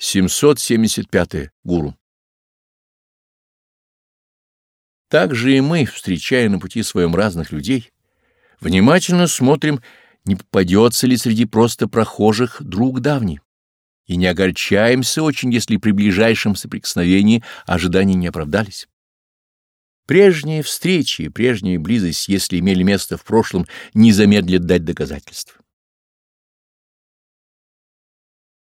775. -е. Гуру. Так же и мы, встречая на пути своем разных людей, внимательно смотрим, не попадется ли среди просто прохожих друг давний, и не огорчаемся очень, если при ближайшем соприкосновении ожидания не оправдались. Прежние встречи и прежняя близость, если имели место в прошлом, не замедлят дать доказательства.